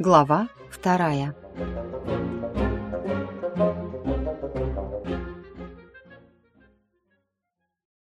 Глава вторая.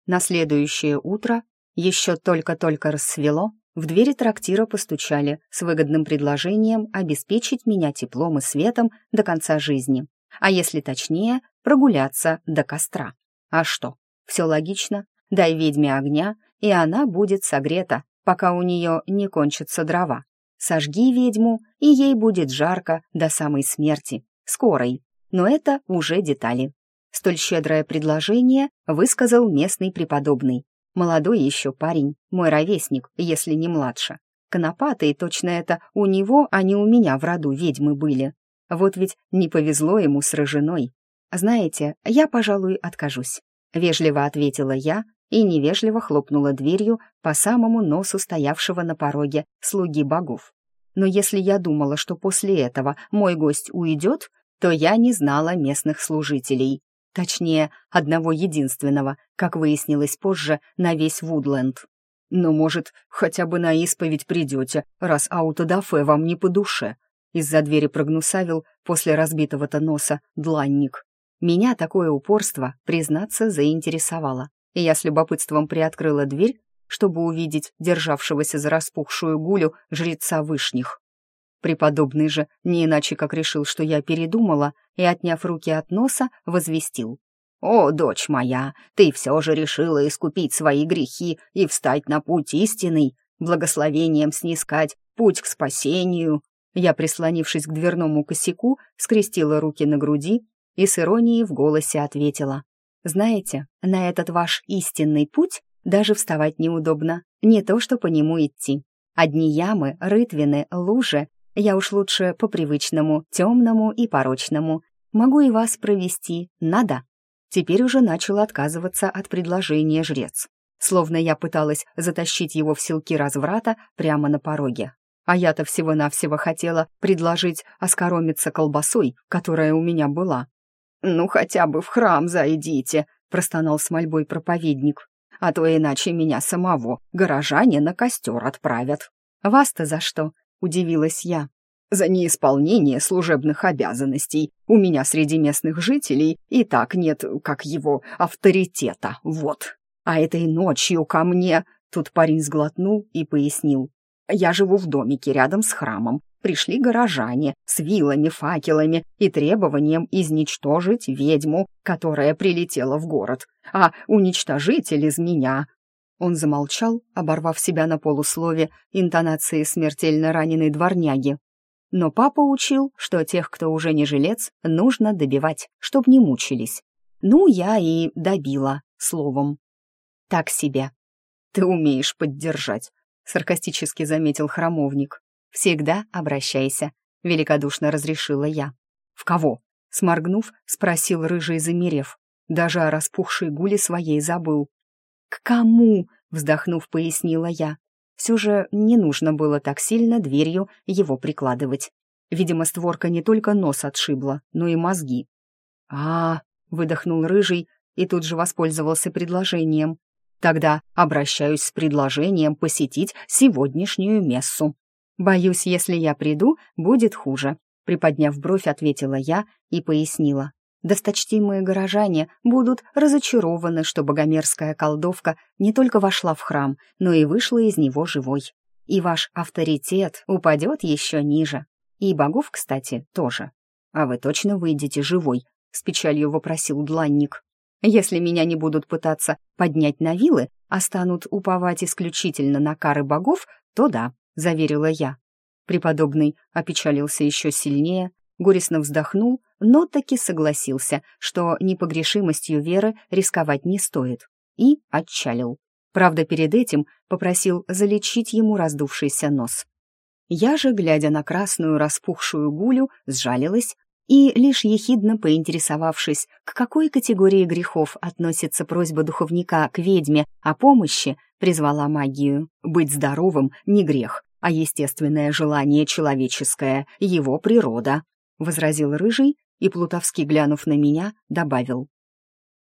На следующее утро, еще только-только рассвело, в двери трактира постучали с выгодным предложением обеспечить меня теплом и светом до конца жизни, а если точнее, прогуляться до костра. А что, все логично, дай ведьме огня, и она будет согрета, пока у нее не кончатся дрова. Сожги ведьму, и ей будет жарко до самой смерти, скорой. Но это уже детали. Столь щедрое предложение высказал местный преподобный. Молодой еще парень, мой ровесник, если не младше. Конопатые точно это у него, а не у меня в роду ведьмы были. Вот ведь не повезло ему с роженой. Знаете, я, пожалуй, откажусь. Вежливо ответила я и невежливо хлопнула дверью по самому носу стоявшего на пороге слуги богов. Но если я думала, что после этого мой гость уйдет, то я не знала местных служителей. Точнее, одного единственного, как выяснилось позже, на весь Вудленд. «Ну, может, хотя бы на исповедь придете, раз аутодафе вам не по душе?» Из-за двери прогнусавил после разбитого-то носа дланник. Меня такое упорство, признаться, заинтересовало и я с любопытством приоткрыла дверь, чтобы увидеть державшегося за распухшую гулю жреца вышних. Преподобный же не иначе как решил, что я передумала, и, отняв руки от носа, возвестил. «О, дочь моя, ты все же решила искупить свои грехи и встать на путь истинный, благословением снискать путь к спасению». Я, прислонившись к дверному косяку, скрестила руки на груди и с иронией в голосе ответила. Знаете, на этот ваш истинный путь даже вставать неудобно, не то что по нему идти. Одни ямы, рытвины, лужи. Я уж лучше по привычному, темному и порочному. Могу и вас провести, надо. Теперь уже начал отказываться от предложения жрец. Словно я пыталась затащить его в силки разврата прямо на пороге. А я-то всего-навсего хотела предложить оскоромиться колбасой, которая у меня была. «Ну, хотя бы в храм зайдите», — простонал с мольбой проповедник. «А то иначе меня самого горожане на костер отправят». «Вас-то за что?» — удивилась я. «За неисполнение служебных обязанностей. У меня среди местных жителей и так нет, как его, авторитета, вот. А этой ночью ко мне...» Тут парень сглотнул и пояснил. «Я живу в домике рядом с храмом, пришли горожане с вилами, факелами и требованием изничтожить ведьму, которая прилетела в город, а уничтожитель из меня. Он замолчал, оборвав себя на полуслове интонации смертельно раненой дворняги. Но папа учил, что тех, кто уже не жилец, нужно добивать, чтоб не мучились. Ну, я и добила, словом. Так себе. «Ты умеешь поддержать», — саркастически заметил храмовник. «Всегда обращайся», — великодушно разрешила я. «В кого?» — сморгнув, спросил рыжий, замерев. Даже о распухшей гуле своей забыл. «К кому?» — вздохнув, пояснила я. Все же не нужно было так сильно дверью его прикладывать. Видимо, створка не только нос отшибла, но и мозги. а, выдохнул рыжий и тут же воспользовался предложением. «Тогда обращаюсь с предложением посетить сегодняшнюю мессу». «Боюсь, если я приду, будет хуже», — приподняв бровь, ответила я и пояснила. Досточтимые горожане будут разочарованы, что богомерзкая колдовка не только вошла в храм, но и вышла из него живой. И ваш авторитет упадет еще ниже. И богов, кстати, тоже. А вы точно выйдете живой? С печалью вопросил дланник. Если меня не будут пытаться поднять на вилы, а станут уповать исключительно на кары богов, то да, заверила я. Преподобный опечалился еще сильнее, горестно вздохнул, но таки согласился, что непогрешимостью веры рисковать не стоит, и отчалил. Правда, перед этим попросил залечить ему раздувшийся нос. Я же, глядя на красную распухшую гулю, сжалилась и, лишь ехидно поинтересовавшись, к какой категории грехов относится просьба духовника к ведьме о помощи, призвала магию. Быть здоровым — не грех, а естественное желание человеческое, его природа», — возразил Рыжий и, плутовски глянув на меня, добавил.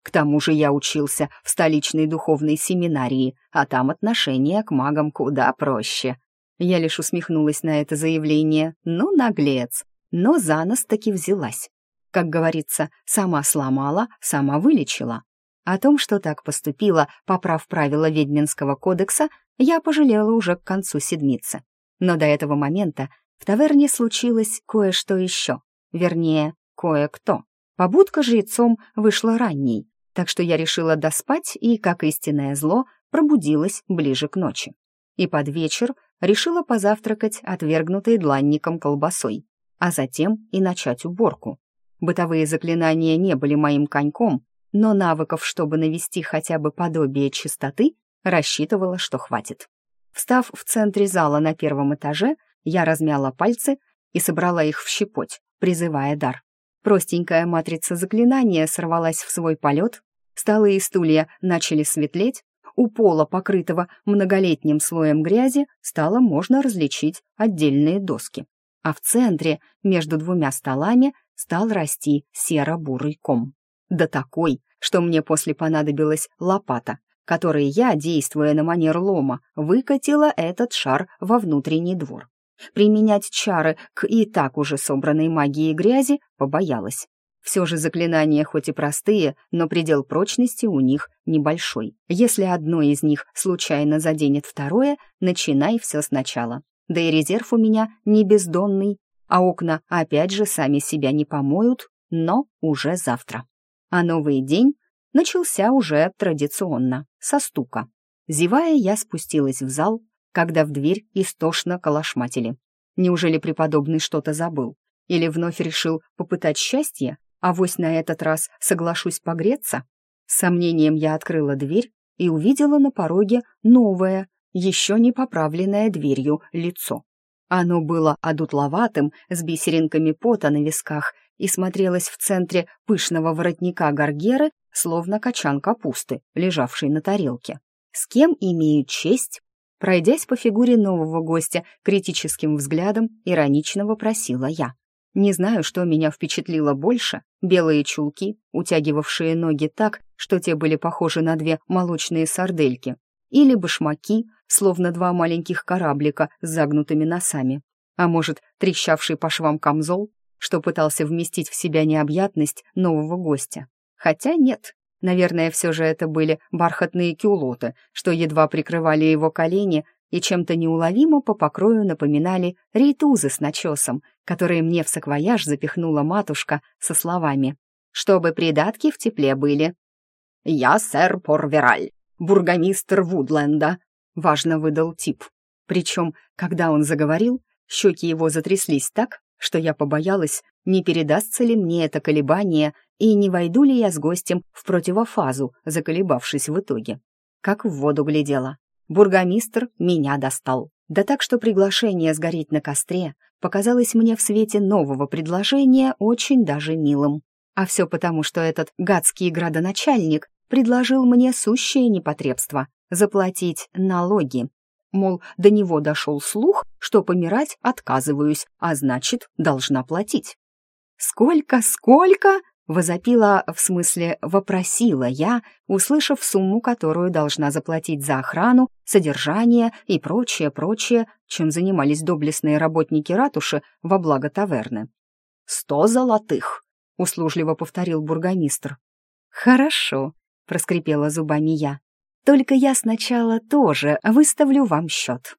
«К тому же я учился в столичной духовной семинарии, а там отношение к магам куда проще». Я лишь усмехнулась на это заявление. Ну, наглец. Но за нос таки взялась. Как говорится, сама сломала, сама вылечила. О том, что так поступила, поправ правила Ведьминского кодекса, я пожалела уже к концу седмицы. Но до этого момента в таверне случилось кое-что еще. Вернее, кое-кто. Побудка жрецом вышла ранней, так что я решила доспать и, как истинное зло, пробудилась ближе к ночи. И под вечер решила позавтракать отвергнутой дланником колбасой, а затем и начать уборку. Бытовые заклинания не были моим коньком, но навыков, чтобы навести хотя бы подобие чистоты, рассчитывала, что хватит. Встав в центре зала на первом этаже, я размяла пальцы и собрала их в щепоть, призывая дар. Простенькая матрица заклинания сорвалась в свой полет, столы и стулья начали светлеть, у пола, покрытого многолетним слоем грязи, стало можно различить отдельные доски. А в центре, между двумя столами, стал расти серо-бурый ком. Да такой, что мне после понадобилась лопата, которой я, действуя на манер лома, выкатила этот шар во внутренний двор. Применять чары к и так уже собранной магии грязи побоялась. Все же заклинания хоть и простые, но предел прочности у них небольшой. Если одно из них случайно заденет второе, начинай все сначала. Да и резерв у меня не бездонный, а окна опять же сами себя не помоют, но уже завтра. А новый день начался уже традиционно, со стука. Зевая, я спустилась в зал, когда в дверь истошно колошматили. Неужели преподобный что-то забыл? Или вновь решил попытать счастье? А вось на этот раз соглашусь погреться? С сомнением я открыла дверь и увидела на пороге новое, еще не поправленное дверью лицо. Оно было одутловатым, с бисеринками пота на висках и смотрелось в центре пышного воротника гаргеры, словно качан капусты, лежавший на тарелке. «С кем имею честь?» Пройдясь по фигуре нового гостя критическим взглядом, иронично вопросила я. Не знаю, что меня впечатлило больше. Белые чулки, утягивавшие ноги так, что те были похожи на две молочные сардельки. Или башмаки, словно два маленьких кораблика с загнутыми носами. А может, трещавший по швам камзол, что пытался вместить в себя необъятность нового гостя. Хотя нет, наверное, все же это были бархатные кюлоты, что едва прикрывали его колени и чем-то неуловимо по покрою напоминали рейтузы с начесом, которые мне в саквояж запихнула матушка со словами «Чтобы придатки в тепле были». «Я сэр Порвераль, бургомистр Вудленда», — важно выдал тип. Причем, когда он заговорил, щеки его затряслись так, что я побоялась, не передастся ли мне это колебание и не войду ли я с гостем в противофазу, заколебавшись в итоге. Как в воду глядела. Бургомистр меня достал. Да так, что приглашение сгореть на костре показалось мне в свете нового предложения очень даже милым. А все потому, что этот гадский градоначальник предложил мне сущее непотребство — заплатить налоги. Мол, до него дошел слух, что помирать отказываюсь, а значит, должна платить. «Сколько, сколько?» — возопила, в смысле, вопросила я, услышав сумму, которую должна заплатить за охрану, содержание и прочее, прочее, чем занимались доблестные работники ратуши во благо таверны. «Сто золотых», — услужливо повторил бургомистр. «Хорошо», — проскрипела зубами я. «Только я сначала тоже выставлю вам счет».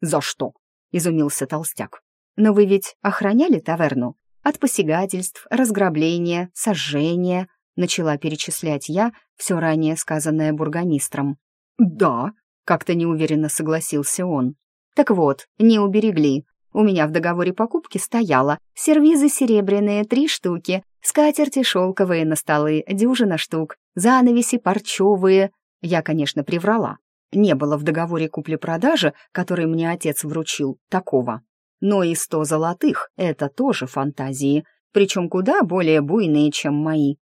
«За что?» — изумился толстяк. «Но вы ведь охраняли таверну?» От посягательств, разграбления, сожжения, начала перечислять я все ранее сказанное бургомистром. «Да», — как-то неуверенно согласился он. «Так вот, не уберегли. У меня в договоре покупки стояло сервизы серебряные три штуки, скатерти шелковые на столы дюжина штук, занавеси парчевые. Я, конечно, приврала. Не было в договоре купли-продажи, который мне отец вручил, такого. Но и сто золотых — это тоже фантазии, причем куда более буйные, чем мои.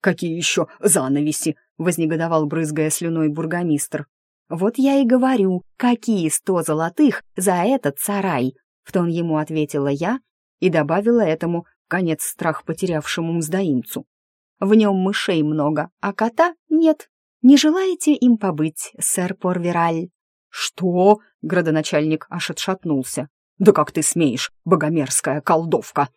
«Какие еще занавеси?» — вознегодовал, брызгая слюной бургомистр. «Вот я и говорю, какие сто золотых за этот сарай?» — в тон ему ответила я и добавила этому конец страх потерявшему мздоимцу. «В нем мышей много, а кота нет. Не желаете им побыть, сэр Порвераль?» «Что?» — градоначальник аж отшатнулся. «Да как ты смеешь, богомерзкая колдовка!»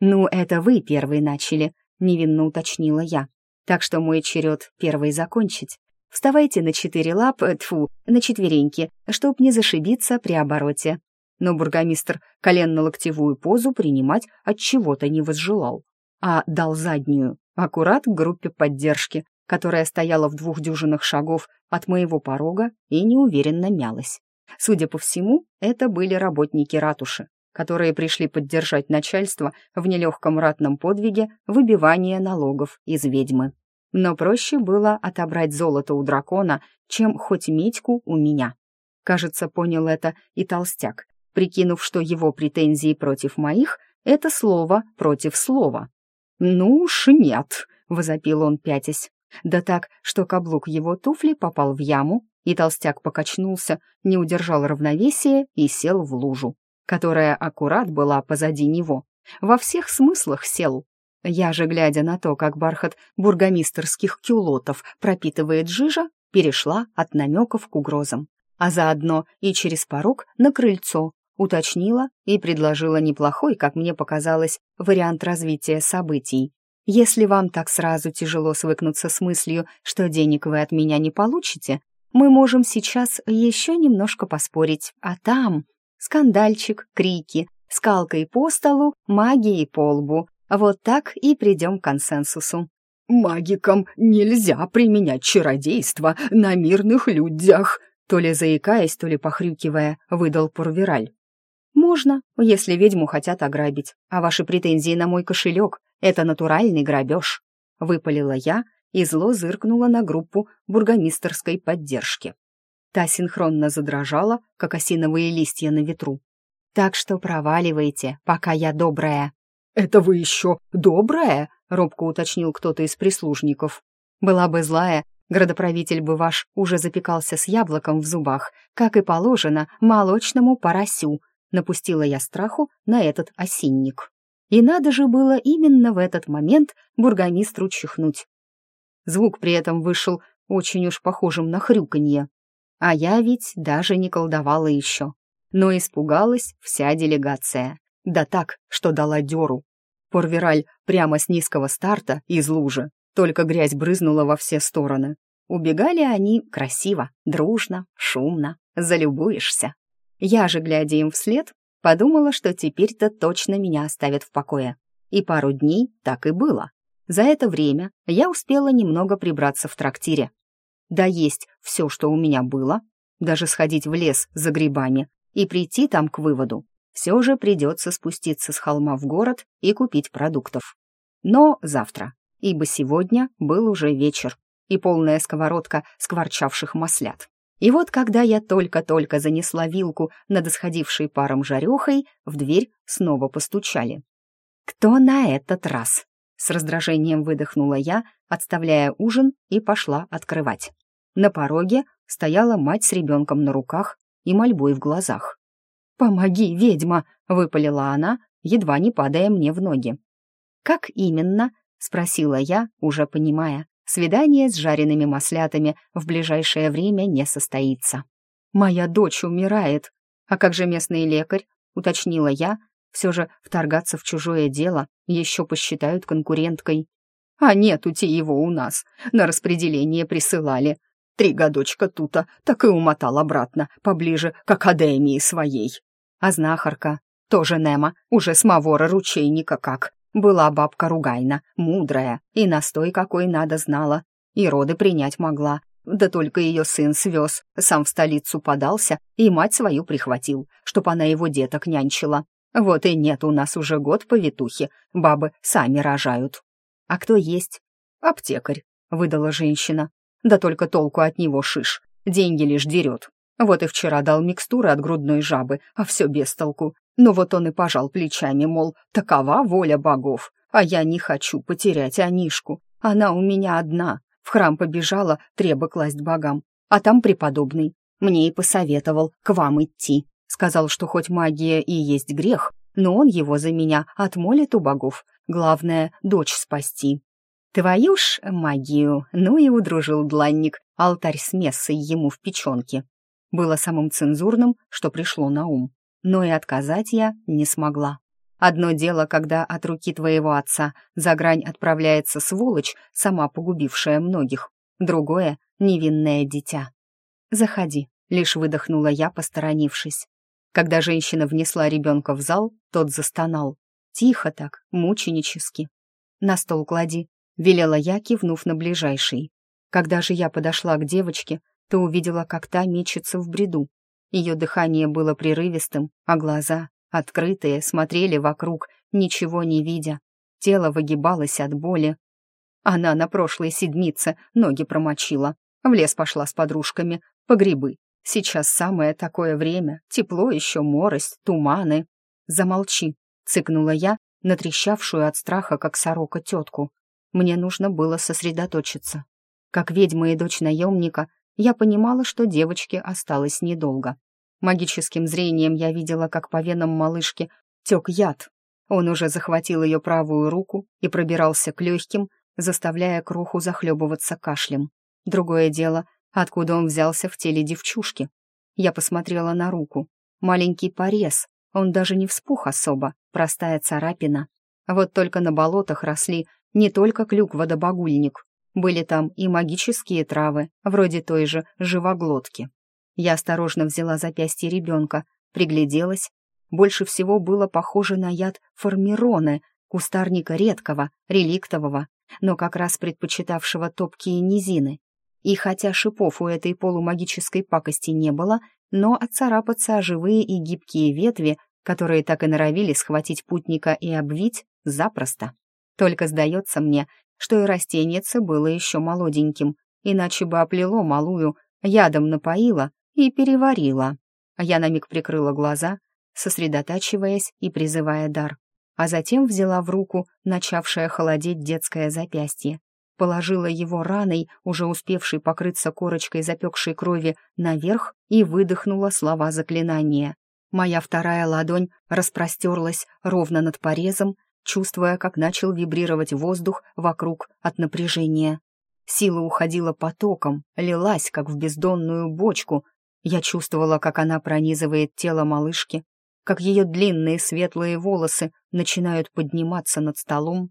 «Ну, это вы первые начали», — невинно уточнила я. «Так что мой черед первый закончить. Вставайте на четыре лап, э, тфу, на четвереньки, чтоб не зашибиться при обороте». Но бургомистр коленно-локтевую позу принимать от чего-то не возжелал, а дал заднюю, аккурат к группе поддержки, которая стояла в двух дюжинах шагов от моего порога и неуверенно мялась. Судя по всему, это были работники ратуши, которые пришли поддержать начальство в нелегком ратном подвиге выбивания налогов из ведьмы. Но проще было отобрать золото у дракона, чем хоть медьку у меня. Кажется, понял это и толстяк, прикинув, что его претензии против моих — это слово против слова. «Ну уж нет», — возопил он, пятясь. Да так, что каблук его туфли попал в яму, и толстяк покачнулся, не удержал равновесия и сел в лужу, которая аккурат была позади него. Во всех смыслах сел. Я же, глядя на то, как бархат бургомистерских кюлотов пропитывает жижа, перешла от намеков к угрозам, а заодно и через порог на крыльцо, уточнила и предложила неплохой, как мне показалось, вариант развития событий. Если вам так сразу тяжело свыкнуться с мыслью, что денег вы от меня не получите, мы можем сейчас еще немножко поспорить, а там скандальчик, крики, скалкой по столу, магией по лбу, вот так и придем к консенсусу. «Магикам нельзя применять чародейство на мирных людях», то ли заикаясь, то ли похрюкивая, выдал Пурвираль. «Можно, если ведьму хотят ограбить, а ваши претензии на мой кошелек — это натуральный грабеж», — выпалила я и зло зыркнула на группу бургомистерской поддержки. Та синхронно задрожала, как осиновые листья на ветру. «Так что проваливайте, пока я добрая». «Это вы еще добрая?» — робко уточнил кто-то из прислужников. «Была бы злая, градоправитель бы ваш уже запекался с яблоком в зубах, как и положено молочному поросю», — напустила я страху на этот осинник. И надо же было именно в этот момент бургомистру чихнуть. Звук при этом вышел очень уж похожим на хрюканье. А я ведь даже не колдовала еще. Но испугалась вся делегация. Да так, что дала дёру. Порвираль прямо с низкого старта из лужи, только грязь брызнула во все стороны. Убегали они красиво, дружно, шумно, залюбуешься. Я же, глядя им вслед, подумала, что теперь-то точно меня оставят в покое. И пару дней так и было. За это время я успела немного прибраться в трактире. Да есть все, что у меня было, даже сходить в лес за грибами и прийти там к выводу, все же придется спуститься с холма в город и купить продуктов. Но завтра, ибо сегодня был уже вечер и полная сковородка скворчавших маслят. И вот когда я только-только занесла вилку над исходившей паром жарехой, в дверь снова постучали. «Кто на этот раз?» С раздражением выдохнула я, отставляя ужин, и пошла открывать. На пороге стояла мать с ребенком на руках и мольбой в глазах. «Помоги, ведьма!» — выпалила она, едва не падая мне в ноги. «Как именно?» — спросила я, уже понимая. Свидание с жареными маслятами в ближайшее время не состоится. «Моя дочь умирает. А как же местный лекарь?» — уточнила я. Все же вторгаться в чужое дело еще посчитают конкуренткой. «А нету-те его у нас. На распределение присылали. Три годочка тута, так и умотал обратно, поближе к академии своей. А знахарка, тоже Нема, уже с Мавора ручейника как. Была бабка Ругайна, мудрая, и настой какой надо знала, и роды принять могла. Да только ее сын свез, сам в столицу подался и мать свою прихватил, чтоб она его деток нянчила. Вот и нет у нас уже год повитухи, бабы сами рожают. А кто есть? Аптекарь, выдала женщина. Да только толку от него шиш, деньги лишь дерет. Вот и вчера дал микстуры от грудной жабы, а все без толку. Но вот он и пожал плечами, мол, такова воля богов. А я не хочу потерять Анишку. Она у меня одна. В храм побежала, треба класть богам. А там преподобный. Мне и посоветовал к вам идти. Сказал, что хоть магия и есть грех, но он его за меня отмолит у богов. Главное — дочь спасти. Твою ж магию, ну и удружил дланник, алтарь с мессой ему в печенке. было самым цензурным, что пришло на ум. Но и отказать я не смогла. Одно дело, когда от руки твоего отца за грань отправляется сволочь, сама погубившая многих. Другое — невинное дитя. «Заходи», — лишь выдохнула я, посторонившись. Когда женщина внесла ребенка в зал, тот застонал. Тихо так, мученически. «На стол клади», — велела я, кивнув на ближайший. Когда же я подошла к девочке, то увидела, как та мечется в бреду. Ее дыхание было прерывистым, а глаза, открытые, смотрели вокруг, ничего не видя. Тело выгибалось от боли. Она на прошлой седмице ноги промочила. В лес пошла с подружками, по грибы. Сейчас самое такое время, тепло еще, морость, туманы. Замолчи, цыкнула я, натрещавшую от страха, как сорока тетку. Мне нужно было сосредоточиться. Как ведьма и дочь наемника, я понимала, что девочке осталось недолго. Магическим зрением я видела, как по венам малышки тек яд. Он уже захватил ее правую руку и пробирался к легким, заставляя кроху захлебываться кашлем. Другое дело, откуда он взялся в теле девчушки. Я посмотрела на руку. Маленький порез, он даже не вспух особо, простая царапина. Вот только на болотах росли не только клюква да багульник, были там и магические травы, вроде той же живоглотки. Я осторожно взяла запястье ребенка, пригляделась. Больше всего было похоже на яд формироны, кустарника редкого, реликтового, но как раз предпочитавшего топкие низины. И хотя шипов у этой полумагической пакости не было, но отцарапаться о живые и гибкие ветви, которые так и норовили схватить путника и обвить, запросто. Только, сдается мне, что и растенице было еще молоденьким, иначе бы оплело малую, ядом напоило и переварило. Я на миг прикрыла глаза, сосредотачиваясь и призывая дар, а затем взяла в руку начавшее холодеть детское запястье, положила его раной, уже успевшей покрыться корочкой запекшей крови, наверх и выдохнула слова заклинания. Моя вторая ладонь распростерлась ровно над порезом, чувствуя, как начал вибрировать воздух вокруг от напряжения. Сила уходила потоком, лилась, как в бездонную бочку. Я чувствовала, как она пронизывает тело малышки, как ее длинные светлые волосы начинают подниматься над столом,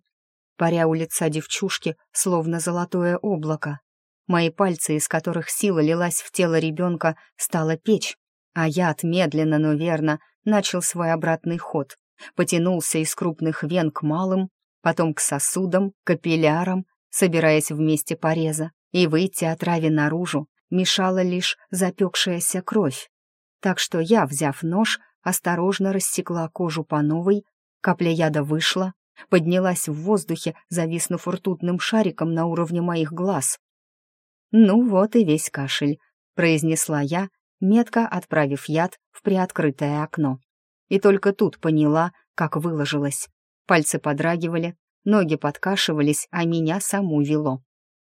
паря у лица девчушки, словно золотое облако. Мои пальцы, из которых сила лилась в тело ребенка, стала печь, а яд медленно, но верно начал свой обратный ход потянулся из крупных вен к малым, потом к сосудам, капиллярам, собираясь вместе пореза, и выйти от рави наружу мешала лишь запекшаяся кровь. Так что я, взяв нож, осторожно рассекла кожу по новой, капля яда вышла, поднялась в воздухе, зависнув ртутным шариком на уровне моих глаз. «Ну вот и весь кашель», — произнесла я, метко отправив яд в приоткрытое окно и только тут поняла, как выложилась. Пальцы подрагивали, ноги подкашивались, а меня саму вело.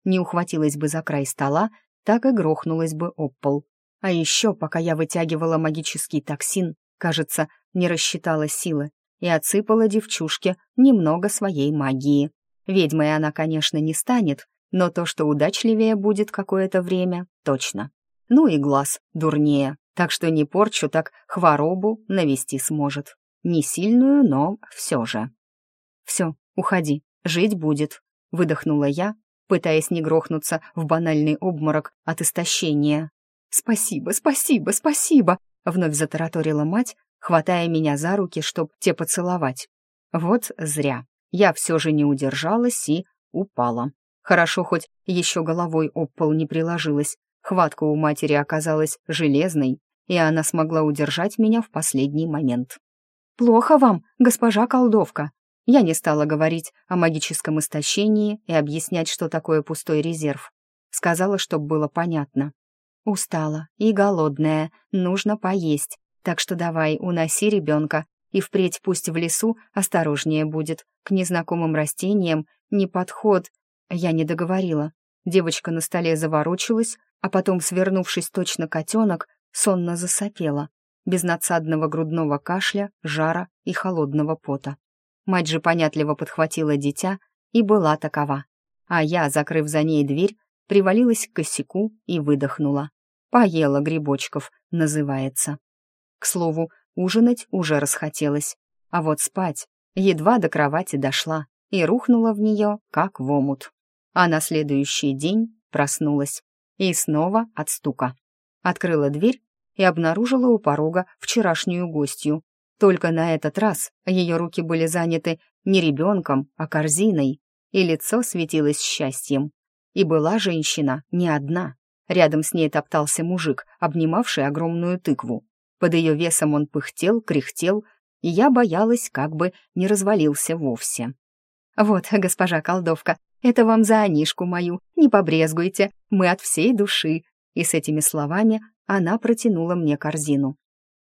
Не ухватилась бы за край стола, так и грохнулась бы об пол. А еще, пока я вытягивала магический токсин, кажется, не рассчитала силы и отсыпала девчушке немного своей магии. Ведьмой она, конечно, не станет, но то, что удачливее будет какое-то время, точно. Ну и глаз дурнее так что не порчу, так хворобу навести сможет. Не сильную, но все же. «Все, уходи, жить будет», — выдохнула я, пытаясь не грохнуться в банальный обморок от истощения. «Спасибо, спасибо, спасибо!» — вновь затараторила мать, хватая меня за руки, чтоб те поцеловать. Вот зря. Я все же не удержалась и упала. Хорошо, хоть еще головой об пол не приложилась. Хватка у матери оказалась железной, и она смогла удержать меня в последний момент. «Плохо вам, госпожа колдовка!» Я не стала говорить о магическом истощении и объяснять, что такое пустой резерв. Сказала, чтобы было понятно. «Устала и голодная, нужно поесть, так что давай, уноси ребенка, и впредь пусть в лесу осторожнее будет, к незнакомым растениям не подход...» Я не договорила. Девочка на столе заворочилась, а потом, свернувшись точно котенок, сонно засопела, без надсадного грудного кашля, жара и холодного пота. Мать же понятливо подхватила дитя и была такова. А я, закрыв за ней дверь, привалилась к косяку и выдохнула. Поела грибочков, называется. К слову, ужинать уже расхотелось. А вот спать едва до кровати дошла и рухнула в нее, как в омут. А на следующий день проснулась. И снова от стука. Открыла дверь и обнаружила у порога вчерашнюю гостью. Только на этот раз ее руки были заняты не ребенком, а корзиной, и лицо светилось счастьем. И была женщина не одна. Рядом с ней топтался мужик, обнимавший огромную тыкву. Под ее весом он пыхтел, кряхтел, и я боялась, как бы не развалился вовсе. «Вот, госпожа колдовка, это вам за Анишку мою, не побрезгуйте, мы от всей души». И с этими словами она протянула мне корзину.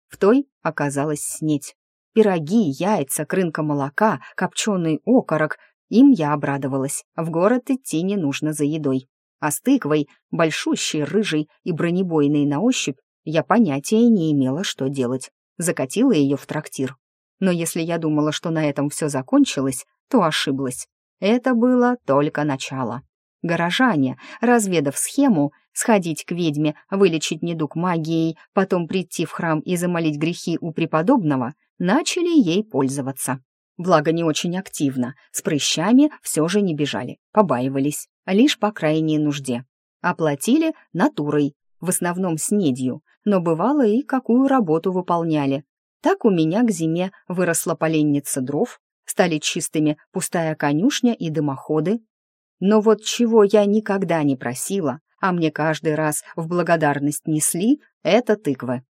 В той оказалась снеть. Пироги, яйца, крынка молока, копченый окорок. Им я обрадовалась. В город идти не нужно за едой. А с тыквой, большущей, рыжей и бронебойной на ощупь, я понятия не имела, что делать. Закатила ее в трактир. Но если я думала, что на этом все закончилось, то ошиблась. Это было только начало. Горожане, разведав схему, сходить к ведьме, вылечить недуг магией, потом прийти в храм и замолить грехи у преподобного, начали ей пользоваться. Благо, не очень активно, с прыщами все же не бежали, побаивались, лишь по крайней нужде. Оплатили натурой, в основном снедью, но бывало и какую работу выполняли. Так у меня к зиме выросла поленница дров, стали чистыми пустая конюшня и дымоходы. Но вот чего я никогда не просила, а мне каждый раз в благодарность несли, это тыквы.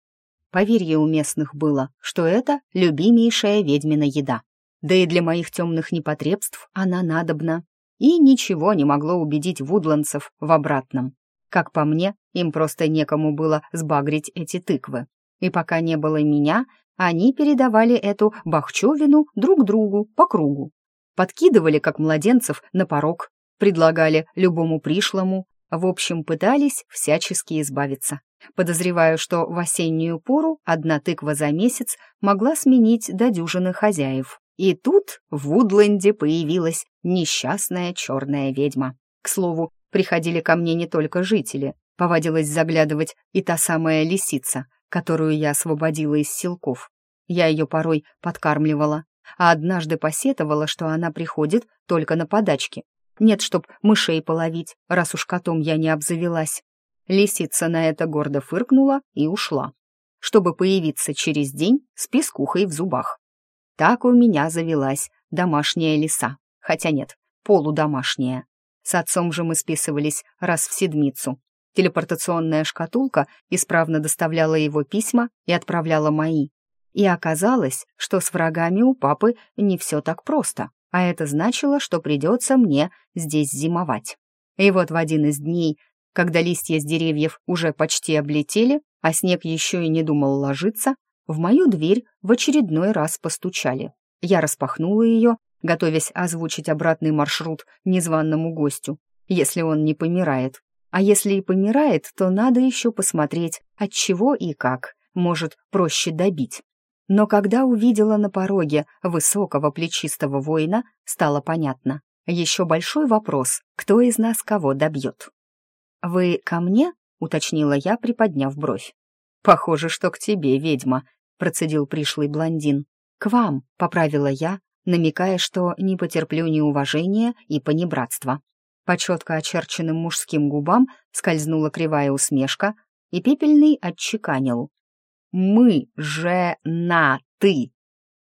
Поверье у местных было, что это любимейшая ведьмина еда. Да и для моих темных непотребств она надобна. И ничего не могло убедить вудландцев в обратном. Как по мне, им просто некому было сбагрить эти тыквы. И пока не было меня, они передавали эту бахчевину друг другу по кругу. Подкидывали, как младенцев, на порог, предлагали любому пришлому, в общем, пытались всячески избавиться. Подозреваю, что в осеннюю пору одна тыква за месяц могла сменить до дюжины хозяев. И тут в Вудленде появилась несчастная черная ведьма. К слову, приходили ко мне не только жители, повадилась заглядывать и та самая лисица, которую я освободила из силков. Я ее порой подкармливала, а однажды посетовала, что она приходит только на подачки, нет, чтоб мышей половить, раз уж котом я не обзавелась. Лисица на это гордо фыркнула и ушла, чтобы появиться через день с пескухой в зубах. Так у меня завелась домашняя лиса, хотя нет, полудомашняя. С отцом же мы списывались раз в седмицу. Телепортационная шкатулка исправно доставляла его письма и отправляла мои. И оказалось, что с врагами у папы не все так просто а это значило, что придется мне здесь зимовать. И вот в один из дней, когда листья с деревьев уже почти облетели, а снег еще и не думал ложиться, в мою дверь в очередной раз постучали. Я распахнула ее, готовясь озвучить обратный маршрут незваному гостю, если он не помирает. А если и помирает, то надо еще посмотреть, от чего и как. Может, проще добить. Но когда увидела на пороге высокого плечистого воина, стало понятно. Еще большой вопрос, кто из нас кого добьет. «Вы ко мне?» — уточнила я, приподняв бровь. «Похоже, что к тебе, ведьма», — процедил пришлый блондин. «К вам», — поправила я, намекая, что не потерплю неуважения и понебратства. По четко очерченным мужским губам скользнула кривая усмешка, и пепельный отчеканил. Мы же на ты.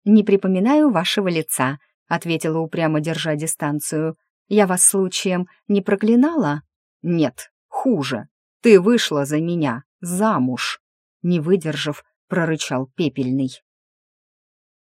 Не припоминаю вашего лица, ответила упрямо, держа дистанцию. Я вас случаем не проклинала? Нет, хуже. Ты вышла за меня замуж. Не выдержав, прорычал пепельный.